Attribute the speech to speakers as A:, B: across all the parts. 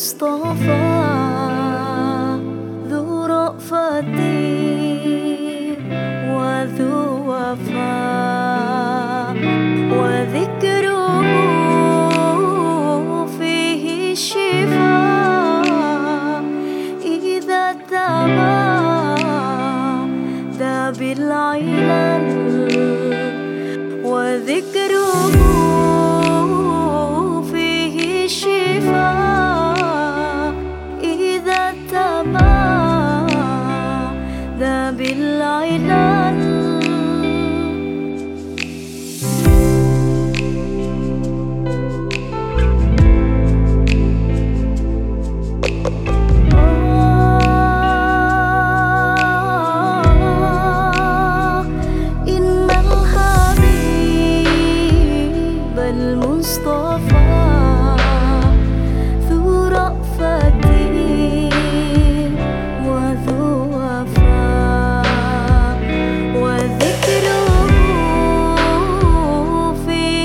A: مصطفى ذو رأفة وذو وفاء وذكره فيه الشفاء إذا تبا ذا بالعلل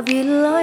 A: love you, love.